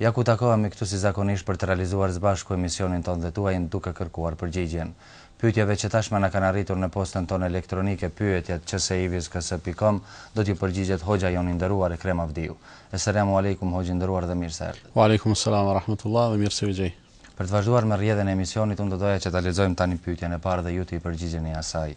Ja ku takohemi këtu si zakonisht për të realizuar së bashku emisionin tonë dhe tuajin duke kërkuar përgjigje pyetjeve që tashmë na kanë arritur në postën tonë elektronike pyetjet@peacetvks.com do t'ju përgjigjet hoxha jonë i nderuar Ekrem Avdiu. Eselamu Alejkum hoxhë i nderuar dhe mirë se erdhët. Wa Alejkum Eselam wa Rahmetullah dhe mirë se ju gjej. Për të vazhduar me rrjedhën e emisionit unë do doja që ta lexojmë tani pyetjen e parë dhe ju t'i përgjigjeni asaj.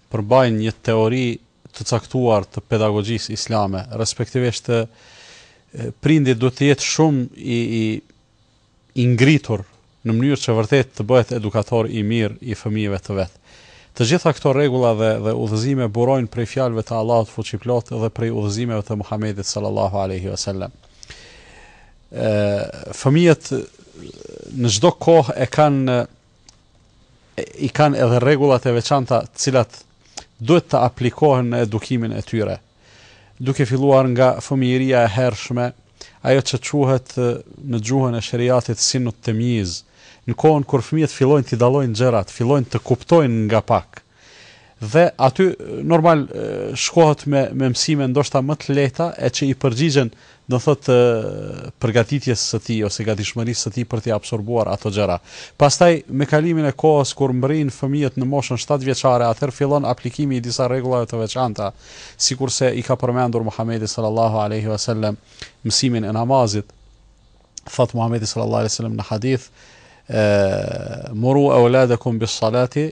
përmbajnë një teori të caktuar të pedagogjisë islame, respektivisht prindi duhet të jetë shumë i i i ngritur në mënyrë që vërtet të bëhet edukator i mirë i fëmijëve të vet. Të gjitha këto rregulla dhe dhe udhëzime burojnë prej fjalëve të Allahut fuqiplot dhe prej udhëzimeve të Muhamedit sallallahu alaihi wasallam. Ë fëmijët në çdo kohë e kanë i kanë edhe rregullat e veçanta të cilat duhet të aplikohen në edukimin e tyre. Duke filluar nga fëmijëria e hershme, ajo që quhet në gjuhën e sheriatit sinnu temjiz, në kohën kur fëmijët fillojnë t'i dallojnë gjërat, fillojnë të kuptojnë nga pak. Dhe aty normal shkohet me me mësime ndoshta më të lehta e që i përgjigjen, do të thotë përgatitjes së tij ose gatishmërisë së tij për të absorbuar ato gjëra. Pastaj me kalimin e kohës kur mbërrijnë fëmijët në moshën shtatë vjeçare atëherë fillon aplikimi i disa rregullave të veçanta, sikurse i ka përmendur Muhamedi sallallahu alejhi ve sellem mësimin e namazit. Thotë Muhamedi sallallahu alejhi ve sellem në hadith, Muru auladakum bis-salati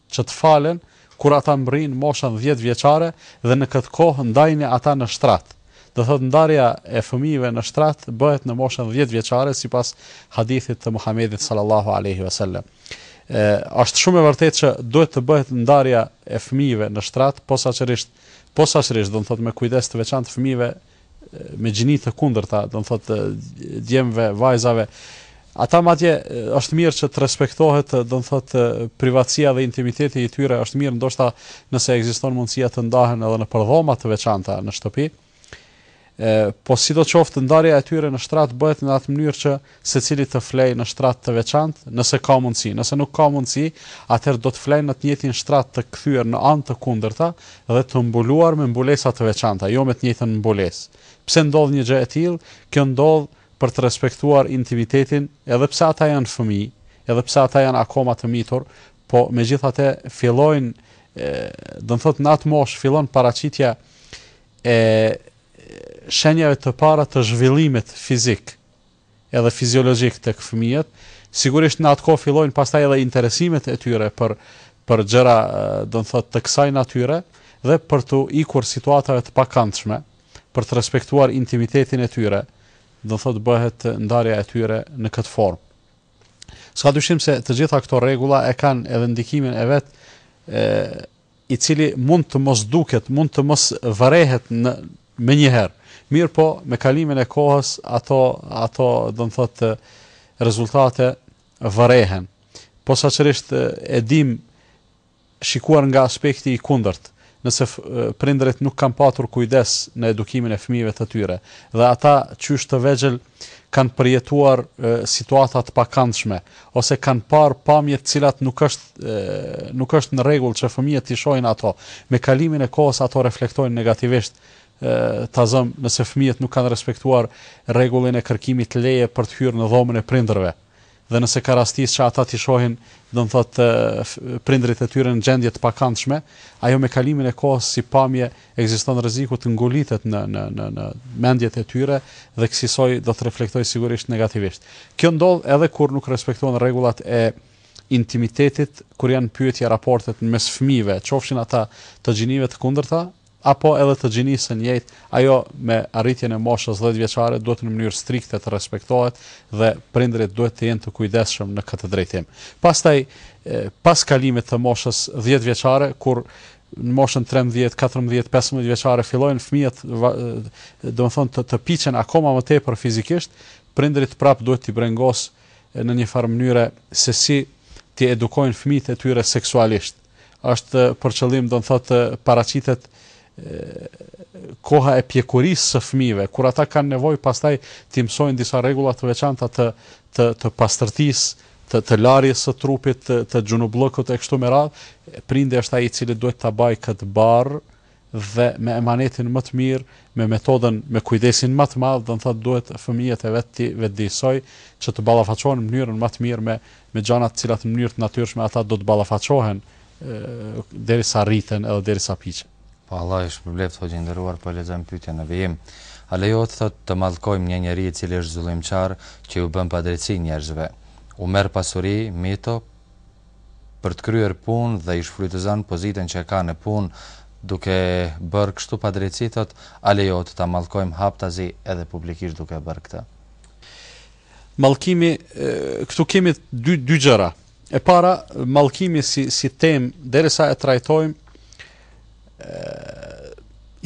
që të falen kur ata mbërrijnë moshën dhjetë vjeçare dhe në këtë kohë ndajni ata në shtrat. Do thotë ndarja e fëmijëve në shtrat bëhet në moshën dhjetë vjeçare sipas hadithit të Muhamedit sallallahu alaihi wasallam. Është shumë e vërtetë që duhet të bëhet ndarja e fëmijëve në shtrat posaçërisht posaçërisht do të thotë me kujdes të veçantë fëmijëve me gjini të kundërta, do të thotë djemve, vajzave. Ata madje është mirë që të respektohet, do të thotë privatësia dhe intimiteti i tyre, është mirë ndoshta nëse ekziston mundësia të ndahen edhe nëpër dhoma të veçanta në shtëpi. Ë, po sidoqoftë ndarja e tyre në shtrat bëhet në atë mënyrë që Secili të flejë në shtrat të veçantë, nëse ka mundësi. Nëse nuk ka mundësi, atëherë do të flejnë në të njëjtin shtrat të kthyer në anë të kundërta dhe të mbuluar me mbulesa të veçanta, jo me të njëjtën mbulesë. Pse ndodh një gjë e tillë? Kjo ndodh për të respektuar intimitetin, edhe pse ata janë fëmijë, edhe pse ata janë akoma të mitur, po megjithatë fillojnë, do të thotë në atë moshë fillon paraqitja e shenjave të para të zhvillimit fizik. edhe fiziologjik tek fëmijët, sigurisht në atë kohë fillojnë pastaj edhe interesimet e tyre për për gjëra, do të thotë, të kësaj natyre dhe për t'u ikur situatave të pakëndshme, për të respektuar intimitetin e tyre, do të thotë bëhet ndarja e tyre në këtë formë. S'ka dyshim se të gjitha këto rregulla e kanë edhe ndikimin e vet i cili mund të mos duket, mund të mos vërehet në menjëherë. Mirëpo me kalimin e kohës ato ato do të thotë rezultate vërehen. Posaçërisht e dim shikuar nga aspekti i kundërt, nëse prindërit nuk kanë patur kujdes në edukimin e fëmijëve të tyre dhe ata qysh të vegjël kanë përjetuar situata të pakëndshme ose kanë parë pamje të cilat nuk është nuk është në rregull që fëmijët t'i shohin ato. Me kalimin e kohës ato reflektojnë negativisht ta zëmë nëse fëmijët nuk kanë respektuar rregullin e kërkimit të lejes për të hyrë në dhomën e prindërve. dhe nëse ka rastisë që ata t'i shohin, do të thotë, prindërit e tyre në gjendje të pakëndshme, ajo me kalimin e kohës si pamje ekziston rreziku të ngulitet në në në në mendjet e tyre dhe kësisoj do të reflektojë sigurisht negativisht. Kjo ndodh edhe kur nuk respektohen rregullat e intimitetit kur janë në pyetje raportet mes fëmijëve, qofshin ata të gjinive të kundërta apo edhe të gjinisë së njëjtë, ajo me arritjen e moshës dhjetë vjeçare duhet në mënyrë strikte të respektohet dhe prindërit duhet të jenë të kujdesshëm në këtë drejtim. Pastaj, pas kalimit të moshës dhjetë vjeçare, kur në moshën trembëdhjetë, katërmbëdhjetë, pesëmbëdhjetë vjeçare fillojnë fëmijët, domethënë të, të piqen akoma më tepër fizikisht, prindërit prapë duhet t'i brengosë në një farë mënyre se si t'i edukojnë fëmijët e tyre seksualisht. është për qëllim do të thotë paraqitet koha e pjekurisë së fëmijëve, kur ata kanë nevojë pastaj të mësojnë disa rregulla të veçanta të të të pastërtisë, të të larjes së trupit, të të xhunubllëkut e kështu me radhë, prindi është ai i cili duhet ta bajë këtë barrë dhe me emanetin më të mirë me metodën me kujdesin më të madh don thotë duhet fëmijët e vet t'i vetëdijesojë që të ballafaqohen në mënyrën më të mirë me me gjërat të cilat në mënyrë të natyrshme ata do të ballafaqohen derisa rriten edhe derisa piqen Po Allahu ju shpërbleftë hoxhë i nderuar po lexojmë pyetjen në vijim. A lejohet thotë të mallkojmë një njeri i cili është zullimçar që u bën padrejtësi njerëzve. U merr pasuri, mito, për të kryer punë dhe i shfrytëzon pozitën që e ka në punë duke bërë kështu padrejtësi thotë a lejohet ta mallkojmë haptazi edhe publikisht duke e bërë këtë mallkim? Këtu kemi dy dy gjëra e para mallkimi si si temë derisa e trajtojmë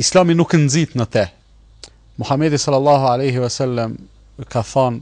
Islami nuk nxit në te. Muhamedi sallallahu alaihi wasallam ka thënë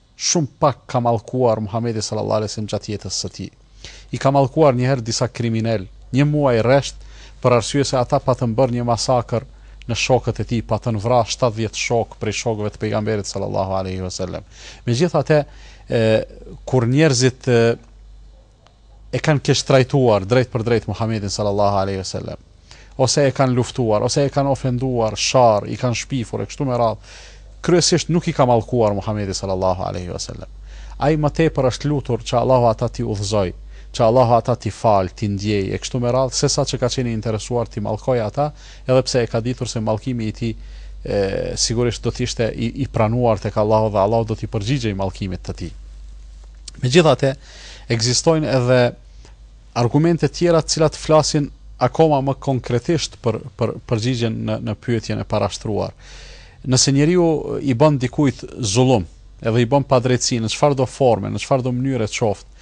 Shumë pak ka mallkuar Muhamedi sallallahu alejhi ve sellem gjatë jetës së tij. I ka mallkuar një herë disa kriminelë, një muaj rresht, për arsye se ata patën bërë një masakër në shokët e tij, patën vrarë shtatëdhjetë shokë prej shokëve të Pejgamberit sallallahu alejhi ve sellem. Megjithatë, kur njerëzit e kanë keqtrajtuar drejtpërdrejt Muhamedin sallallahu alejhi ve selem, ose e kanë luftuar, ose e kanë ofenduar, sharë, i kanë shpifur e kështu me radhë, kryesisht nuk i ka mallkuar Muhamedi sallallahu alejhi ve selem. Ai më tepër është lutur që Allahu ata t'i udhëzojë, që Allahu ata t'i falë, t'i ndjejë e kështu me radhë, sesa që ka qenë i interesuar t'i mallkojë ata, edhe pse e ka ditur se mallkimi i tij e, sigurisht do të ishte i, i pranuar tek Allahu dhe Allahu do t'i përgjigjej mallkimit të tij. Megjithatë, Ekzistojnë edhe argumente tjera të cilat flasin akoma më konkretisht për për përgjigjen në në pyetjen e parashtruar. Nëse njeriu i bën dikujt zullum, edhe i bën padrejtësi në çfarëdo forme, në çfarëdo mënyre qoftë,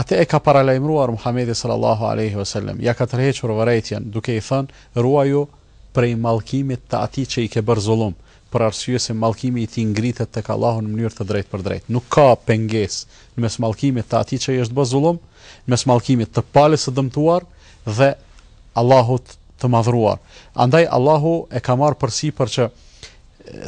atë e ka paralajmëruar Muhamedi sallallahu alaihi wasallam, ja ka tërhequr vërejtjen duke i thënë ruaju prej mallkimit të atij që i ke bërë zullum, për arsye se mallkimi i tij ngritet tek Allahu në mënyrë të drejtpërdrejtë. Nuk ka pengesë në mes mallkimit të atij që i është bë zullum, në mes mallkimit të palës së dëmtuar dhe Allahut të Madhëruar. Andaj Allahu e ka marrë përsipër që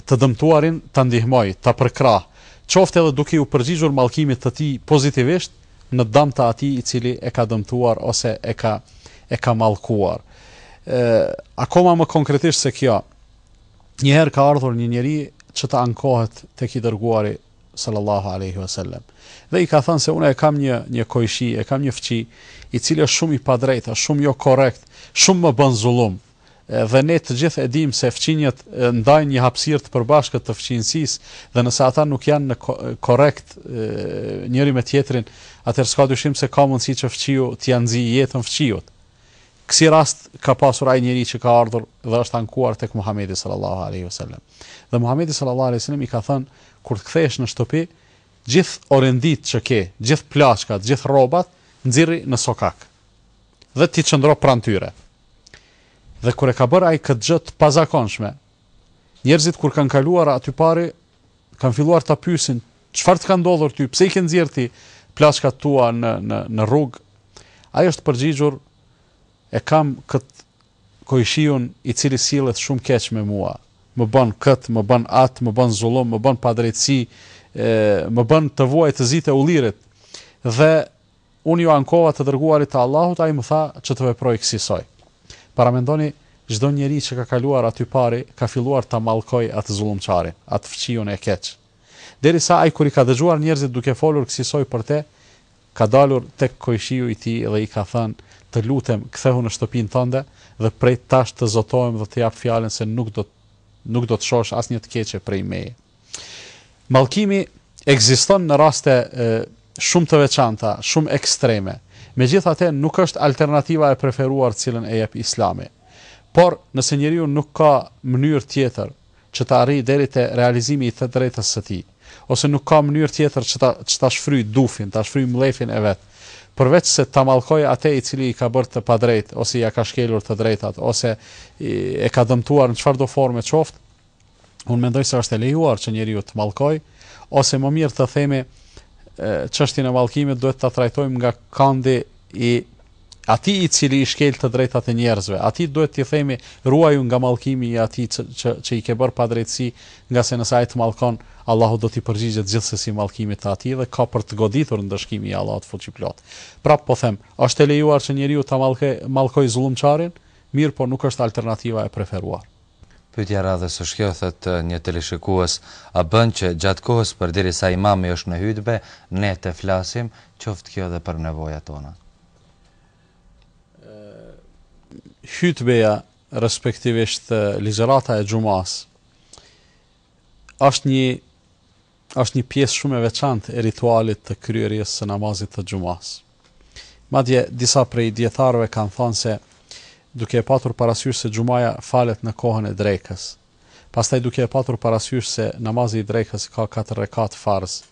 të dëmtuarin ta ndihmojë, ta përkrahë, qoftë edhe duke iu përgjigjur mallkimit të tij pozitivisht në dëm të atij i cili e ka dëmtuar ose e ka e ka mallkuar. Ë akoma më konkretisht se kjo, Një herë ka ardhur një njeri që të ankohet tek i dërguari sallallahu alaihi wasallam dhe i ka thënë se unë e kam një një kojshi, e kam një fqi i cili është shumë i padrejtë, shumë jo korrekt, shumë më bën zullum. Dhe ne të gjithë e dimë se fqinjët ndajnë një hapësirë të përbashkët të fqinjësisë dhe nëse ata nuk janë në korrekt njëri me tjetrin, atëherë s'ka dyshim se ka mundësi që fqiu t'ia nxijë jetën fqiut. Kësi rast ka pasur ai njeri që ka ardhur dhe është ankuar tek Muhamedi sallallahu alejhi ve selem. Dhe Muhamedi sallallahu alejhi ve selem i ka thënë, kur të kthehesh në shtëpi, gjithë orenditë që ke, gjithë plaçkat, gjithë rrobat, nxirri në sokak. Dhe ti qëndro pranë tyre. Dhe kur e ka bërë ai këtë gjë të pazakonshme, Njerëzit kur kanë kaluar aty pari kanë filluar ta pyesin, çfarë të ka ndodhur ty, pse i ke nxjerrë ti plaçkat tua në në në rrugë? Ai është përgjigjur, e kam kët kojshiun i cili sillet shumë keq me mua, më bën kët, më bën atë, më bën zullum, më bën padrejtësi, më bën të vuaj të zitë e ullirit. Dhe Unë iu ankova të Dërguarit të Allahut, ai më tha që të veproj kësisoj. Paramendoni, çdo njeri që ka kaluar aty pari, ka filluar ta mallkojë atë zullumçarin, atë fqiun e keq. Derisa ai kur i ka dëgjuar njerëzit duke folur kësisoj për te, ka dalur tek kojshiu i tij dhe i ka thënë, Të lutem, kthehu në shtëpinë tënde dhe prej tash të zotohem dhe të jap fjalën se nuk do nuk do të shohësh asnjë të keqe prej meje. Mallkimi ekziston në raste shumë të veçanta, shumë ekstreme. Megjithatë, nuk është alternativa e preferuar të cilën e jep Islami. Por, nëse njeriu nuk ka mënyrë tjetër që të arrijë deri te realizimi i të drejtës së tij, ose nuk ka mënyrë tjetër që ta që ta shfryjë dufin, ta shfryjë mllefin e vet, përveçse ta mallkojë atë i cili i ka bërë të padrejtë ose ia ka shkelur të drejtat ose e ka dëmtuar në çfarëdo forme qoftë, Unë mendoj se është e lejuar që njeriu të mallkojë, ose më mirë të themi çështjen e mallkimit duhet ta trajtojmë nga kandi i atij i cili i shkel të drejtat e njerëzve. Atij duhet t'i themi ruaju nga mallkimi i atij që, që që i ke bërë padrejtësi, ngase nëse ai të mallkon, Allahu do t'i përgjigjet gjithsesi mallkimit të atij dhe ka për të goditur ndëshkimi i Allahut fuqiplot. Prap po them, është e lejuar që njeriu ta mallkojë mallkoj zullumçarin, mirëpo nuk është alternativa e preferuar. Pyetja e radhës është kjo, thotë një teleshikues, a bën që gjatë kohës përderisa imami është në hutbe, ne të flasim, qoftë kjo edhe për nevojat tona? Hutbeja, respektivisht ligjërata e xhumasë, është një Është një pjesë shumë e veçantë e ritualit të kryerjes së namazit të xhumasë. Madje, disa prej dijetarëve kanë thënë se duke e patur parasysh se xhumaja falet në kohën e drekës, pastaj duke e patur parasysh se namazi i drekës ka katër rekatë farz,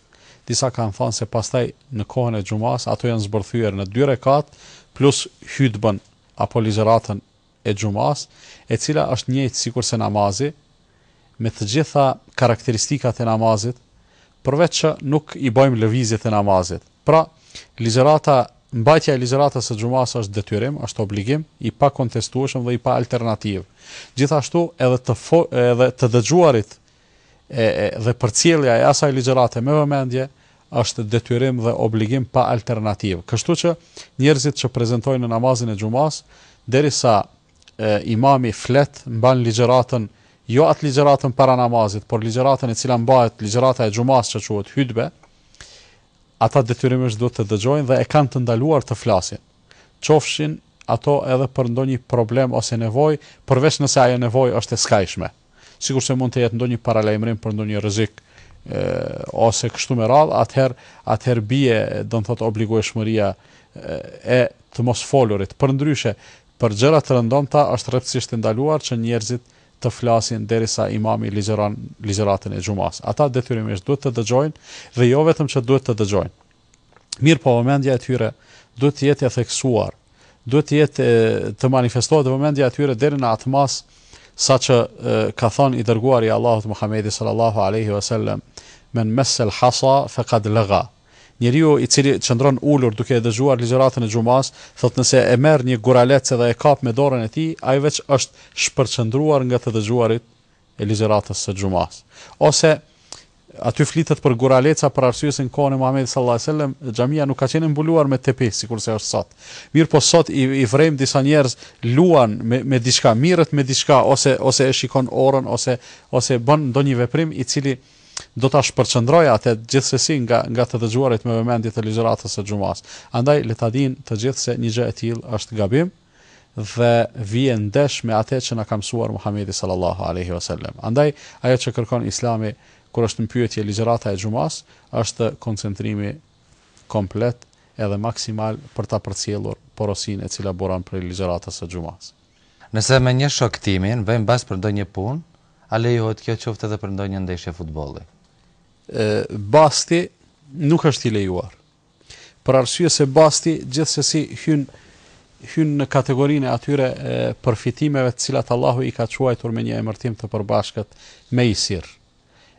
disa kanë thënë se pastaj në kohën e xhumasë ato janë zbërthyer në dy rekatë plus hutben apo ligjëratën e xhumasë, e cila është njëjtë sikurse namazi, me të gjitha karakteristikat e namazit, përveç që nuk i bëjmë lëvizjet e namazit. Pra, ligjërata Mbajtja e ligjëratës së xhumasë është detyrim, është obligim i pakontestueshëm dhe i paalternativë. Gjithashtu edhe të edhe të dëgjuarit e e dhe përcjellja e asaj ligjërate me vëmendje është detyrim dhe obligim pa alternativë. Kështu që njerëzit që prezantojnë në namazin e xhumasë, derisa e, imami flet, mban ligjëratën, jo atë ligjëratën para namazit, por ligjëratën e cila mbahet ligjërata e xhumasë që quhet hutbe, ata detyrimisht duhet të dëgjojnë dhe e kanë të ndaluar të flasin. Qofshin ato edhe për ndonjë problem ose nevojë, përveç nëse ajo nevojë është e skajshme. sikurse mund të jetë ndonjë paralajmërim për ndonjë rrezik ose kështu me radhë, atëherë atëherë bie, do të thotë obligueshmëria e të mos folurit. Përndryshe, për gjëra të rëndomta është rreptësisht e ndaluar që njerëzit të flasin derisa imami ligjëron ligjëratën e xhumasë. Ata detyrimisht duhet të dëgjojnë dhe jo vetëm që duhet të dëgjojnë, Mirëpo vëmendja e tyre duhet të jetë e theksuar, duhet të jetë të manifestohet vëmendja e tyre deri në atë masë sa që ka thonë i dërguari i Allahut Muhamedi sallallahu alaihi wasallam men messel hasa faqad laga njeriu i cili qëndron ulur duke e dëgjuar ligjëratën e xhumas thotë nëse e merr një guralec dhe e kap me dorën e tij ai veç është shpërqendruar nga të dëgjuarit e ligjëratës së xhumasë. Ose, Aty flitet për guraleca për arsye se në kohën e Muhamedit sallallahu alejhi ve sellem xhamia nuk ka qenë e mbuluar me tepih sikurse është sot. Mirëpo sot i i vrejmë disa njerëz luan me me diçka, mirret me diçka ose ose e shikon orën ose ose bën ndonjë veprim i cili do ta shpërqendrojë atë gjithsesi nga nga të dëgjuarit me vëmendje të ligjëratës së xhumasë. Andaj le ta dinë të gjithë se një gjë e tillë është gabim. dhe vije ndesh me ate që na ka mësuar Muhamedi sallallahu alejhi ve sellem. Andaj ajo që kërkon Islami kur është në pyetje ligjërata e xhumas, është koncentrimi komplet edhe maksimal për ta përcjellur porosinë e cila buron prej ligjëratës së xhumas. Nëse me një shok timin vejm bast për ndonjë punë, a lejohet kjo qoftë edhe për ndonjë ndeshje futbolli? Basti nuk është i lejuar. për arsye se basti gjithsesi hyn hyn në kategorinë e atyre e, përfitimeve të cilat Allahu i ka quajtur me një emërtim të përbashkët mejsir.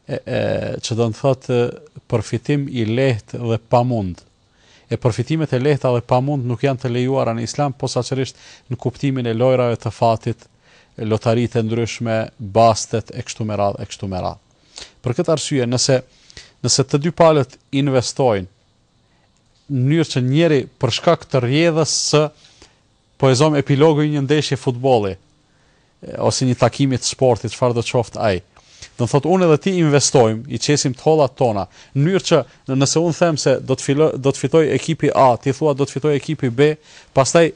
E, e, që do të thotë përfitim i lehtë dhe pa mund. E përfitimet e lehta dhe pa mund nuk janë të lejuara në Islam, posaçërisht në kuptimin e lojrave të fatit, lotaritë e ndryshme, bastet e kështu me radhë e kështu me radhë. Për këtë arsye, nëse nëse të dy palët investojnë në mënyrë që njëri për shkak të rrjedhës së po e zom epilogu një ndeshje futbolli ose një takimi të sportit, çfarëdo qoftë ai. Do të thotë unë edhe ti investojmë, i qesim të hollat tona, në mënyrë që nëse unë them se do të filo, do të fitoj ekipi A, ti thua do të fitoj ekipi B, pastaj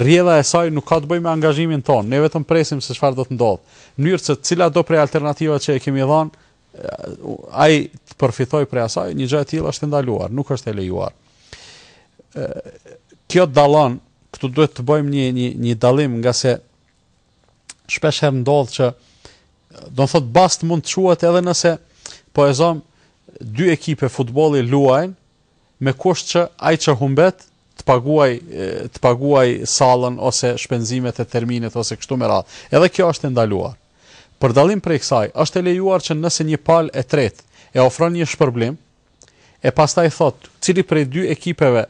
Rrjedha e saj nuk ka të bëjë me angazhimin tonë. Ne vetëm presim se çfarë do të ndodhë. Në mënyrë se cilado prej alternativave që e kemi dhënë, ai të përfitojë prej asaj, një gjë e tillë është e ndaluar, nuk është e lejuar. Kjo dallon, këtu duhet të bëjmë një një një dallim nga se shpesh herë ndodh që do të thotë bast mund të quhet edhe nëse po e zëm dy ekipe futbolli luajnë me kusht që ai që humbet të paguaj të paguaj sallën ose shpenzimet e terminit ose kështu me radhë. Edhe kjo është e ndaluar. Për dallim prej kësaj, është e lejuar që nëse një palë e tretë e ofron një shpërblim, e pastaj thotë cili prej dy ekipeve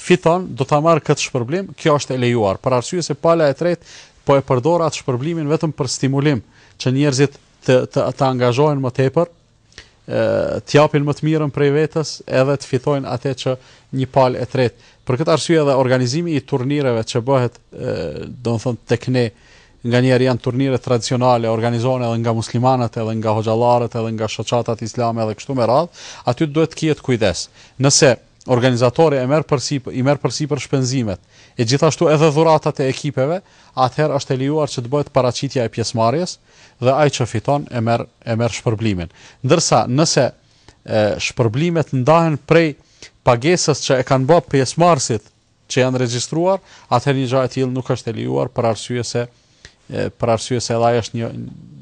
fiton, do ta marrë këtë shpërblim, kjo është e lejuar, për arsye se pala e tretë po e përdor atë shpërblimin vetëm për stimulim, që njerëzit të të, të angazhohen më tepër të japin më të mirën prej vetes edhe të fitojnë atë që një palë e tretë. Për këtë arsye edhe organizimi i turnireve që bëhet, do të thotë tek ne, nganjëherë janë turnire tradicionale, organizohen edhe nga muslimanët, edhe nga hoxhallarët, edhe nga shoqatat islame edhe kështu me radhë, aty duhet të kihet kujdes. Nëse organizatori e merr përsipër, i merr përsipër shpenzimet, e gjithashtu edhe dhuratat e ekipeve, atëherë është e lejuar që të bëhet paraqitja e pjesëmarrjes, dhe ai që fiton e merr e merr shpërblimin. Ndërsa nëse e, shpërblimet ndahen prej pagesës që e kanë ba pjesëmarrësit që janë regjistruar, atëherë një gjë e tillë nuk është e lejuar për arsye se e, për arsye se ai është një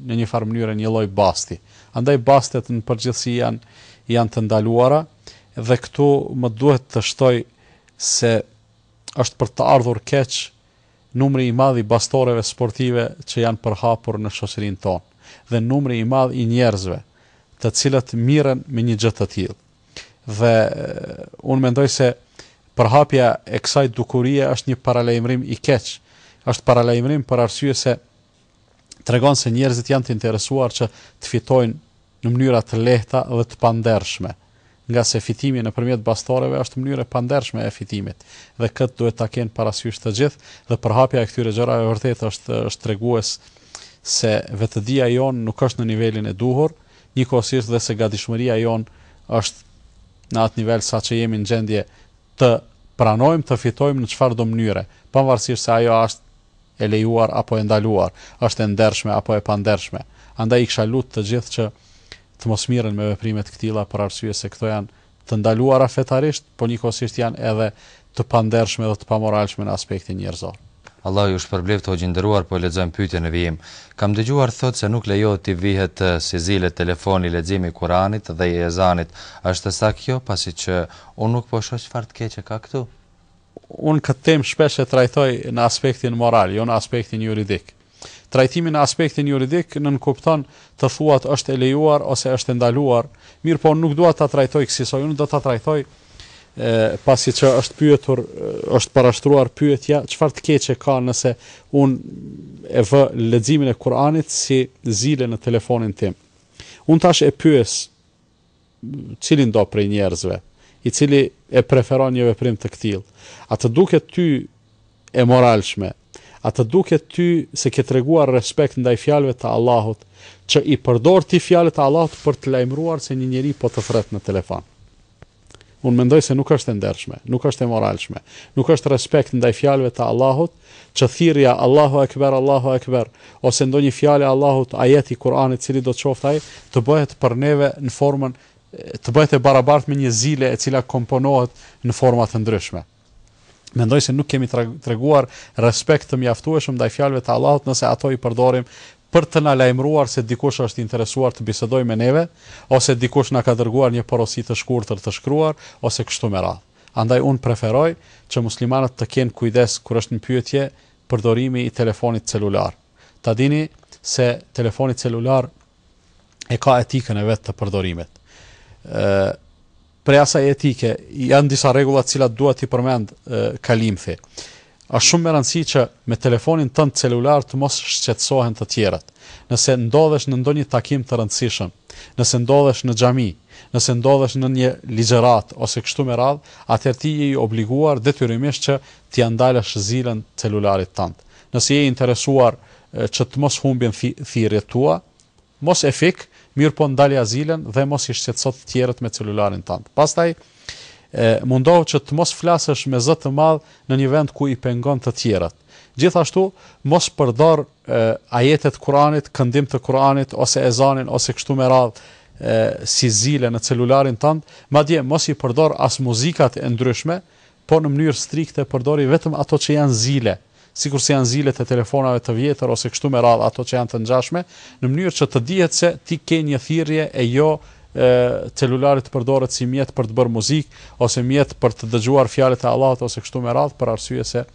në një farë mënyre një lloj basti. Andaj bastet në përgjithësi janë janë të ndaluara dhe këtu më duhet të shtoj se është për të ardhur keq Numri i madh i bastoreve sportive që janë përhapur në shoqërinë tonë dhe numri i madh i njerëzve të cilët mirren me një gjë të tillë. Dhe unë mendoj se përhapja e kësaj dukurie është një paralajmërim i keq. Është paralajmërim për arsye se tregon se njerëzit janë të interesuar që të fitojnë në mënyra të lehta dhe të pandershme, ngase fitimi nëpërmjet bastoreve është mënyrë e pandershme e fitimit dhe këtë duhet ta kenë parasysh të gjithë dhe përhapja e këtyre gjërave vërtet është është tregues se vetëdija jonë nuk është në nivelin e duhur, njëkohësisht dhe se gatishmëria jonë është në atë nivel sa që jemi në gjendje të pranojmë të fitojmë në çfarëdo mënyre, pavarësisht se ajo është e lejuar apo e ndaluar, është e ndershme apo e pandershme. Andaj i kisha lut të gjithë që të mos mirren me veprime të këtilla për arsye se këto janë të ndaluara fetarisht, por njëkohësisht janë edhe të pandershme dhe të pamoralshme në aspektin njerëzor. Allahu ju shpërbleftë hoxhë i nderuar po e lexojmë pyetjen në vijim. Kam dëgjuar thotë se nuk lejohet t'i vihet si zile telefoni leximi i Kuranit dhe i ezanit. Është sakt kjo pasi që unë nuk po shoh çfarë të keqe ka këtu? Unë këtë temë shpesh e trajtoj në aspektin moral, jo në aspektin juridik. Trajtimi në aspektin juridik nënkupton të thuat është e lejuar ose është e ndaluar, mirëpo nuk dua ta trajtoj kësisoj, unë do ta trajtoj e, pasi që është pyetur, është parashtruar pyetja, çfarë të keqe ka nëse unë e vë leximin e Kur'anit si zile në telefonin tim. Unë tash e pyes cilindo prej njerëzve, i cili e preferon një veprim të këtillë? A të duket ty e moralshme? A të duket ty se ke treguar respekt ndaj fjalëve të Allahut, që i përdor ti fjalët e Allahut për të lajmëruar se një njeri po të thret në telefon? Unë mendoj se nuk është e ndershme, nuk është e moralshme, nuk është respekt ndaj fjalëve të Allahut, që thirrja Allahu Akbar, Allahu Akbar, ose ndonjë fjalë e Allahut, ajet i Kur'anit, cilido qoftë ai, të bëhet për neve në formën të bëhet e barabartë me një zile e cila komponohet në forma të ndryshme. Mendoj se nuk kemi treguar respekt të mjaftueshëm ndaj fjalëve të Allahut nëse ato i përdorim për të na lajmëruar se dikush është i interesuar të bisedojë me neve, ose dikush na ka dërguar një porosi të shkurtër të shkruar, ose kështu me radhë. Andaj unë preferoj që muslimanët të kenë kujdes kur është në pyetje përdorimi i telefonit celular. Ta dini se telefoni celular e ka etikën e vet të përdorimit. Ë Prej asaj etike, janë disa rregulla të cilat dua t'i përmend kalimthi. Është shumë me rëndësi që me telefonin tënd celular të mos shqetësohen të tjerët. Nëse ndodhesh në ndonjë takim të rëndësishëm, nëse ndodhesh në xhami, nëse ndodhesh në një ligjëratë ose kështu me radhë, atëherë ti je i obliguar detyrimisht që t'ia ndalësh zilën celularit tënd. Nëse je i interesuar që të mos humbin thirrjet tua, Mos e fik, mirëpo ndalia zilen dhe mos i shqetëso të tjerët me celularin tënd. Pastaj, mundohu që të mos flasësh me zë të madh në një vend ku i pengon të tjerët. Gjithashtu, mos përdor ajete të Kuranit, këndim të Kuranit ose ezanin ose kështu me radhë si zile në celularin tënd, madje mos i përdor as muzikat e ndryshme, por në mënyrë strikte përdori vetëm ato që janë zile, sikurse janë zilet e telefonave të vjetër ose kështu me radhë ato që janë të ngjashme, në mënyrë që të dihet se ti ke një thirrje e jo celulari të përdoret si mjet për të bërë muzikë ose mjet për të dëgjuar fjalët e Allahut ose kështu me radhë për arsye se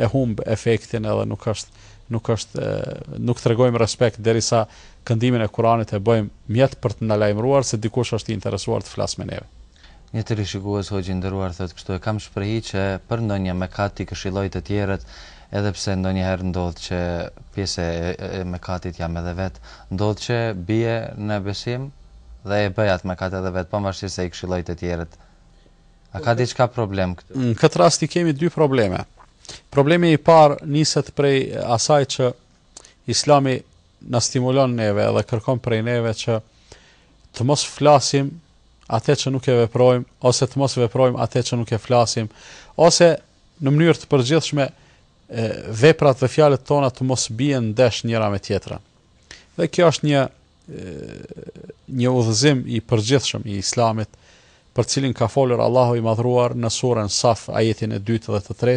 e humb efektin edhe nuk është nuk është nuk tregojmë respekt derisa këndimin e Kuranit e bëjmë mjet për të na lajmëruar se dikush është i interesuar të flasë me neve. Një teleshikues hoxhë i nderuar thotë kështu e kam shprehi që për ndonjë mëkat ti këshilloj të tjerët edhe pse ndonjëherë ndodh që pjesë e mëkatit jam edhe vet ndodh që bie në besim dhe e bëj atë mëkat edhe vet pavarësisht se i këshilloj të tjerët a ka diçka problem këtu. Në këtë rast i kemi dy probleme. Problemi i parë niset prej asaj që Islami na stimulon neve dhe kërkon prej neve që të mos flasim atë që nuk e veprojmë ose të mos veprojmë atë që nuk e flasim ose në mënyrë të përgjithshme veprat dhe fjalët tona të mos bien ndesh njëra me tjetrën. Dhe kjo është një një udhëzim i përgjithshëm i Islamit, për cilin ka folur Allahu i Madhruar në surën Saf ajetin e 2 dhe të 3,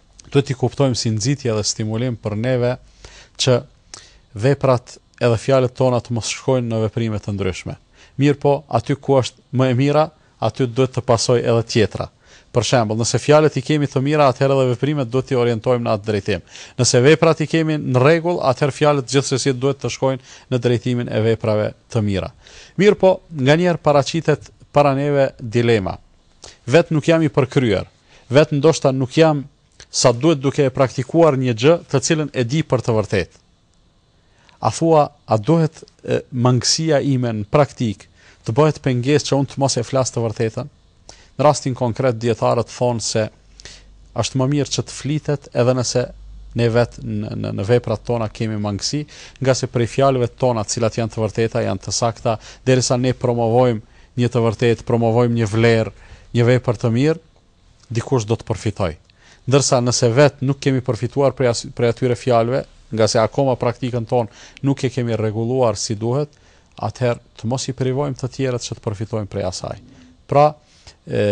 duhet t'i kuptojmë si nxitje dhe stimulim për neve që veprat edhe fjalët tona të mos shkojnë në veprime të ndryshme. Mirëpo, aty ku është më e mira, aty duhet të pasojë edhe tjetra. Për shembull, nëse fjalët i kemi të mira, atëherë edhe veprimet duhet t'i orientojmë në atë drejtim. Nëse veprat i kemi në rregull, atëherë fjalët gjithsesi duhet të shkojnë në drejtimin e veprave të mira. Mirëpo, nganjëherë paraqitet para neve dilema. Vet nuk jam i përkryer, vetë ndoshta nuk jam sa duhet duke e praktikuar një gjë të cilën e di për të vërtetë. A thua, a duhet mangësia ime në praktikë të bëhet pengesë që unë të mos e flas të vërtetën? Në rastin konkret dijetarët thonë se është më mirë që të flitet edhe nëse ne vet në, në, në veprat tona kemi mangësi, ngase prej fjalëve tona, të cilat janë të vërteta, janë të sakta, derisa ne promovojmë një të vërtetë, promovojmë një vlerë, një vepër të mirë, dikush do të përfitojë. Ndërsa nëse vetë nuk kemi përfituar prej, as, prej atyre fjalëve, ngase akoma praktikën tonë nuk e kemi rregulluar si duhet, atëherë të mos i privojmë të tjerët që të përfitojnë prej asaj. Pra, e,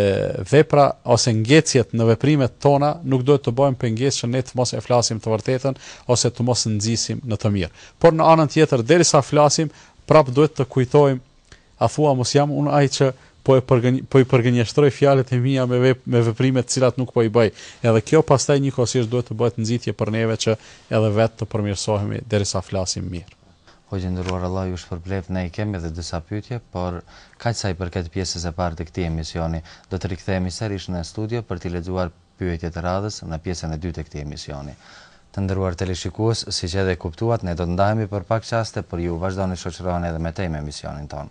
vepra ose ngecjet në veprimet tona nuk duhet të bëhen pengesë që ne të mos e flasim të vërtetën ose të mos nxisim në të mirë. Por në anën tjetër, derisa flasim, prap duhet të kujtojmë A thua mos jam unë ai që po e përgënj, po i përgënjeshtroj fjalët e mia me vep, me veprime të cilat nuk po i bëj. Edhe kjo pastaj njëkohësisht duhet të bëhet nxitje për neve që edhe vetë të përmirësohemi derisa flasim mirë. Hoxhë i nderuar Allahu ju shpërbleftë ne i kemi edhe disa pyetje por kaq sa i përket pjesës së parë të këtij emisioni do të rikthehemi sërish në studio për t'i lexuar Pyetjet e radhës në pjesën e dytë të këtij emisioni. Të nderuar teleshikues, siç edhe e kuptuat, ne do të ndahemi për pak çaste, por ju vazhdoni shoqëroheni edhe më tej me emisionin tonë.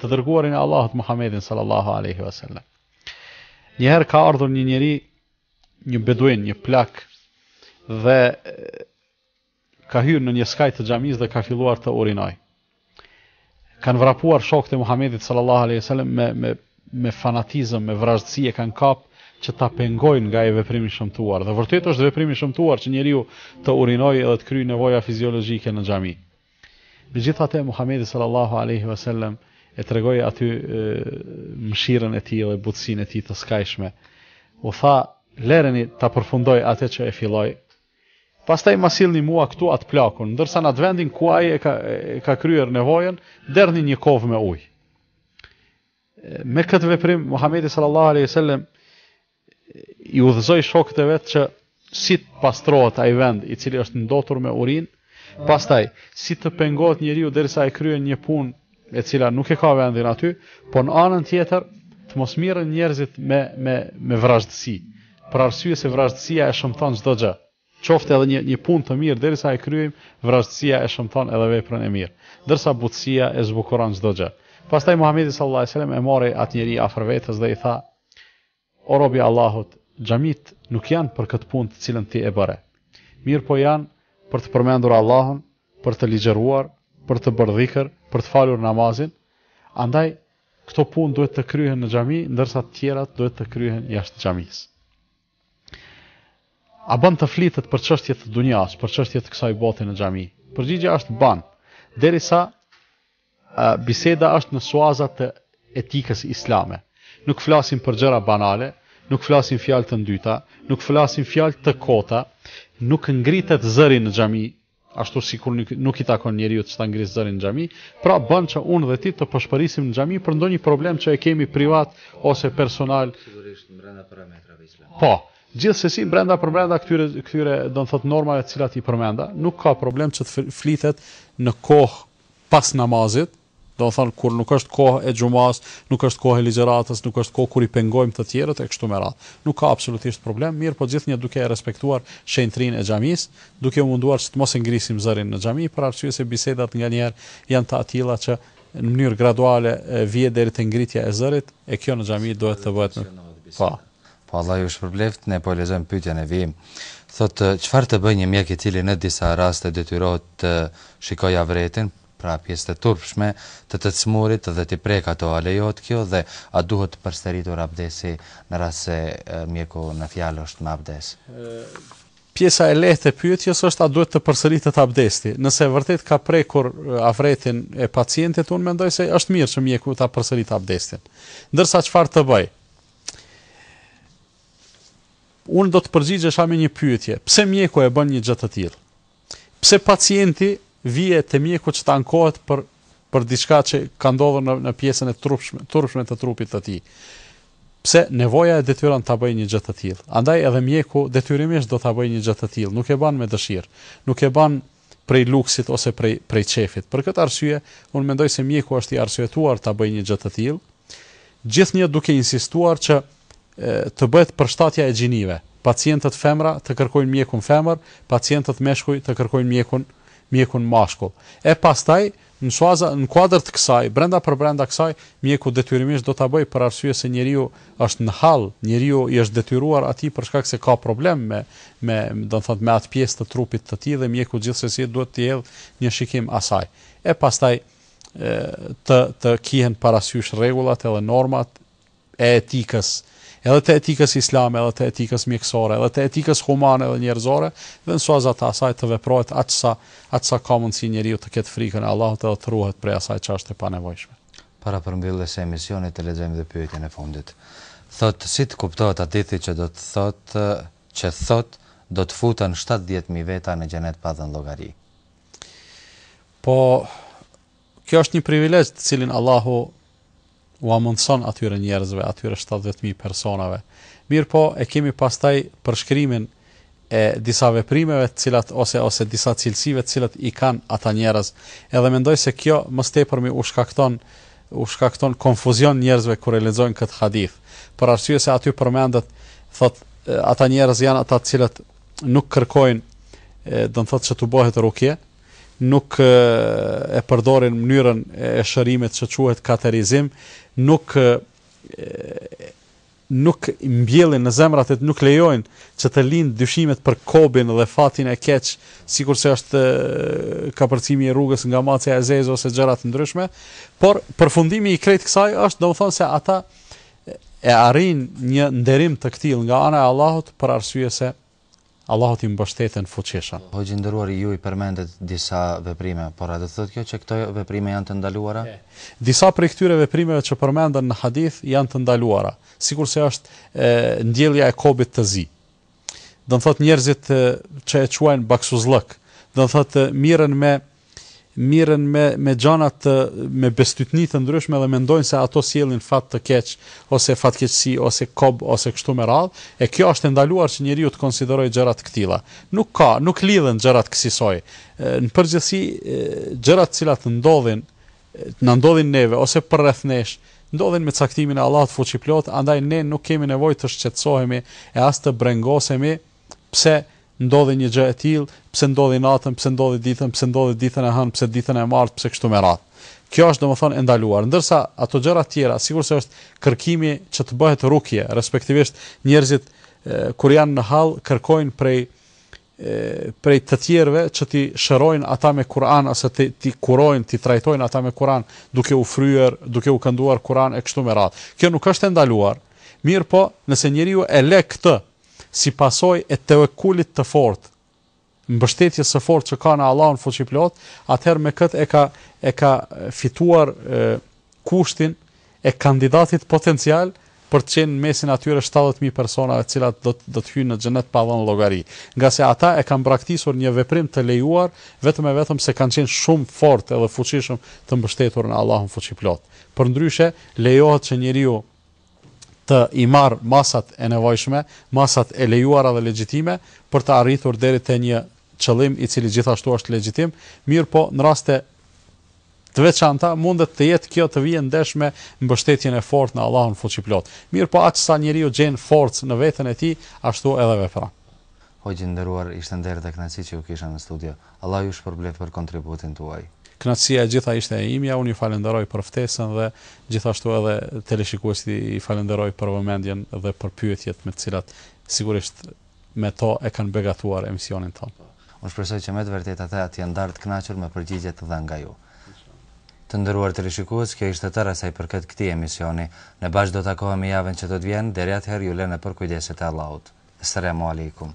të dërguarin e Allahut Muhammedin sallallahu alaihi wasallam. Një herë ka ardhur një njeri, një beduin, një plak dhe ka hyrë në një skaj të xhamisë dhe ka filluar të urinojë. Kanë vrapuar shokët e Muhammedit sallallahu alaihi wasallam me me me fanatizëm, me vrazhdësi e kanë kap që ta pengojnë nga ai veprim i shëmtuar. Dhe vërtet është veprim i shëmtuar që njeriu të urinojë edhe të kryejë nevoja fiziologjike në xhami. Megjithatë Muhamedi sallallahu alaihi wasallam e tregoi aty mëshirën e tij dhe butësinë e tij të skajshme. U tha, lereni ta përfundojë atë që e filloi. Pastaj ma sillni mua këtu atë plakun, ndërsa në atë vendin ku ai e ka e ka kryer nevojën, derdhni një kovë me ujë. Me këtë veprim Muhamedi sallallahu alaihi wasallam i udhëzoi shokët e vet që si të pastrohet ai vend i cili është ndotur me urinë, pastaj si të pengohet njeriu derisa e kryen një punë e cila nuk e ka vendin aty, por në anën tjetër të mos mirren njerëzit me me me vrazhdësi, për arsye se vrazhdësia e shëmton çdo gjë. Qoftë edhe një një punë të mirë derisa e kryejmë, vrazhdësia e shëmton edhe veprën e mirë. Ndërsa butësia e zbukuron çdo gjë. Pastaj Muhamedi sallallahu alejhi ve selem e mori atë njeri afër vetes dhe i tha, O rob i Allahut, xhamitë nuk janë për këtë punë të cilën ti e bëre. Mirëpo janë për të përmendur Allahun, për të ligjëruar, për të bërë dhikr, për të falur namazin. Andaj këto punë duhet të kryhen në xhami, ndërsa të tjerat duhet të kryhen jashtë xhamisë. A bën të flitet për çështje të dunjas, për çështje të kësaj bote në xhami? Përgjigja është ban, derisa biseda është në suaza të etikës islame. Nuk flasim për gjëra banale, nuk flasim fjalë të ndyta, nuk flasim fjalë të kota, nuk ngritet zëri në xhami ashtu sikur nuk i takon njeriut që ta ngrisë zërin në xhami, pra bën që unë dhe ti të pëshpërisim në xhami për ndonjë problem që e kemi privat ose personal. Sigurisht brenda parametrave islame. Po, gjithsesi brenda për brenda këtyre këtyre do të thotë normave të cilat i përmenda, nuk ka problem që të flitet në kohë pas namazit, Domethënë kur nuk është kohë e xhumasë, nuk është kohë e ligjëratës, nuk është kohë kur i pengojmë të tjerët e kështu me radhë. Nuk ka absolutisht problem, mirëpo gjithnjë duke e respektuar shenjtrinë e xhamisë, duke u munduar që të mos e ngrisim zërin në xhami, për arsye se bisedat nganjëherë janë të atilla që në mënyrë graduale vjen deri te ngritja e zërit, e kjo në xhami duhet të bëhet me, po. Po Allah ju shpërbleftë, ne po e lexojmë pyetjen në vijim. Thotë, çfarë të bëjë një mjek i cili në disa raste detyrohet të shikojë avretin, pra pjesët e turpshme të të sëmurit dhe t'i prekë ato, a lejohet kjo dhe a duhet përsëritur abdesi në rast se mjeku në fjalë është me abdes? Pjesa e lehtë e pyetjes është a duhet të përsëritet abdesti. Nëse vërtet ka prekur avretin e pacientit, unë mendoj se është mirë që mjeku ta përsëritë abdestin. Ndërsa çfarë të bëjë? Unë do të përgjigjesha me një pyetje, pse mjeku e bën një gjë të tillë? Pse pacienti vie te mjeku që të ankohet për për diçka që ka ndodhur në në pjesën e trupshme, turpshme të trupit të tij? Sepse nevoja e detyron ta bëjë një gjë të tillë? Andaj edhe mjeku detyrimisht do ta bëjë një gjë të tillë, nuk e bën me dëshirë, nuk e bën prej luksit ose prej prej qejfit. Për këtë arsye, unë mendoj se mjeku është i arsyetuar ta bëjë një gjë të tillë, gjithnjë duke insistuar që të bëhet përshtatja e gjinive, pacientët femra të kërkojnë mjekun femër, pacientët meshkuj të kërkojnë mjekun mjekun mashkull. E pastaj, në suaza, në kuadër të kësaj, brenda për brenda kësaj, mjeku detyrimisht do ta bëjë për arsye se njeriu është në hall, njeriu i është detyruar aty për shkak se ka problem me me, domethënë, me atë pjesë të trupit të tij dhe mjeku gjithsesi duhet t'i hedh një shikim asaj. E pastaj të të kihen parasysh rregullat edhe normat e etikës, edhe të etikës islame, edhe të etikës mjekësore, edhe të etikës humane dhe njerëzore, dhe në suaza të asaj të veprohet aq sa, aq sa ka mundësi njeriu të ketë frikën e Allahut edhe të ruhet prej asaj që është e panevojshme. Para përmbylljes së emisionit të lexojmë dhe pyetjen e fundit. Thotë si të kuptohet hadithi që do të thotë që thotë do të futen shtatëdhjetë mijë veta në xhenet pa dhënë llogari. Po Kjo është një privilegj të cilin Allahu ua mundëson atyre njerëzve, atyre 70.000 personave. Mirëpo, e kemi pastaj përshkrimin e disa veprimeve të cilat ose ose disa cilësive të cilat i kanë ata njerëz. Edhe mendoj se kjo më së tepërmi u shkakton u shkakton konfuzion njerëzve kur e lexojnë këtë hadith. Për arsye se aty përmendet thot ata njerëz janë ata të cilët nuk kërkojnë domethënë që t'u bëhet rukje, nuk e përdorin mënyrën e shërimit që quhet kauterizim, nuk nuk mbjellin në zemrat e nuk lejojnë që të lindin dyshimet për kobin dhe fatin e keq, sikurse është kapërcimi i rrugës nga macja e zezë ose gjëra të ndryshme, por përfundimi i krejt kësaj është domethënë se ata e arrijnë një nderim të këtillë nga ana e Allahut për arsye se Allahut i mbështeten fuqishëm. Hoxhë i nderuar ju i përmendët disa veprime, por a do të thotë kjo që këto veprime janë të ndaluara? Disa prej këtyre veprimeve që përmenden në hadith janë të ndaluara, sikurse është ndjellja e kobit të zi. Do të thotë njerëzit që e quajnë baksuzllëk, do të thotë mirren me mirren me me gjëra të me bestytni të ndryshme dhe mendojnë se ato sjellin fat të keq ose fatkeqësi ose kob ose kështu me radhë, e kjo është e ndaluar që njeriu të konsiderojë gjëra të këtilla. Nuk ka, nuk lidhen gjërat kësisoj. Në përgjithësi, gjërat të cilat ndodhin, na ndodhin neve ose përreth nesh, ndodhin me caktimin e Allahut fuqiplotë, andaj ne nuk kemi nevojë të shqetësohemi e as të brengosemi pse Ndodhi një gjë e tillë, pse ndodhi natën, pse ndodhi ditën, pse ndodhi ditën e hënë, pse ditën e martë, pse kështu me radhë. Kjo është domethënë e ndaluar. Ndërsa ato gjëra të tjera, sikurse është kërkimi që të bëhet rukje, respektivisht njerëzit kur janë në hall kërkojnë prej prej të tjerëve që t'i shërojnë ata me Kur'an ose t'i t'i kurojnë, t'i trajtojnë ata me Kur'an, duke u fryer, duke u kënduar Kur'an e kështu me radhë. Kjo nuk është e ndaluar. Mirëpo, nëse njeriu e lë këtë si pasojë e tevekulit të fortë, mbështetjes së fortë që ka në Allahun Fuqiplotë, atëherë me këtë e ka e ka fituar e, kushtin e kandidatit potencial për të qenë në mesin atyre 70.000 personave të cilat do të do të hyjnë në xhenet pa dhënë llogari. Ngase ata e kanë braktisur një veprim të lejuar vetëm e vetëm se kanë qenë shumë fort edhe fuqishëm të mbështetur në Allahun fuqiplotë. Përndryshe, lejohet që njeriu të i marrë masat e nevojshme, masat e lejuara dhe legjitime për të arritur deri te një qëllim i cili gjithashtu është legjitim, mirëpo në raste të veçanta mundet të jetë kjo të vijë ndesh me mbështetjen e fortë në Allahun Fuqiplotë. Mirëpo aq sa njeriu gjen forcë në veten e tij, ashtu edhe vepron. Hoxhë i nderuar, ishte nder dhe kënaqësi që ju kisha në studio. Allahu ju shpërbleftë për kontributin tuaj. Kënaqësia e gjitha ishte e imja, unë ju falënderoj për ftesën dhe gjithashtu edhe teleshikuesit i falënderoj për vëmendjen dhe për pyetjet me të cilat sigurisht me to e kanë begatuar emisionin tonë. Po. Unë shpresoj që me të vërtetë ata të jenë ndarë të kënaqur me përgjigjet e dhëna nga ju. Të nderuar teleshikues, kjo ishte tëra sa i përket këtij emisioni. Ne bashkë do të takohemi javën që do të vjen, deri atëherë ju lë në përkujdesje e Allahut. Selamu Alejkum.